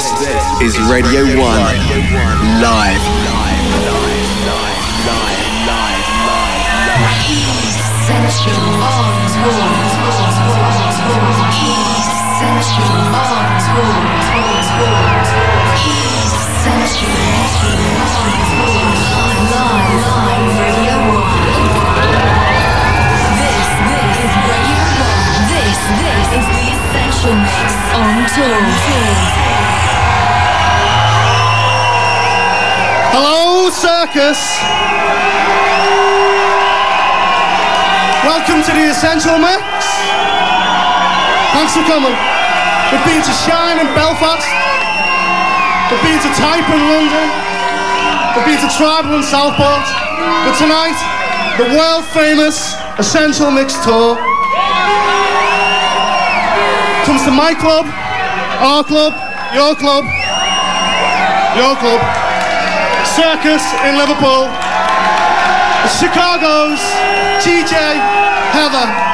This is Radio 1 live. Essential on tour. Essential on tour. Essential live, live, Radio 1. This, this is Radio 1. This, this is the Essential Mix on tour. Hello, circus. Welcome to the Essential Mix. Thanks for coming. We've been to Shine in Belfast. We've been to Type in London. We've been to Tribal in Southport. But tonight, the world famous Essential Mix tour comes to my club, our club, your club, your club. Circus in Liverpool. Chicago's DJ Heather.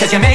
Cause you're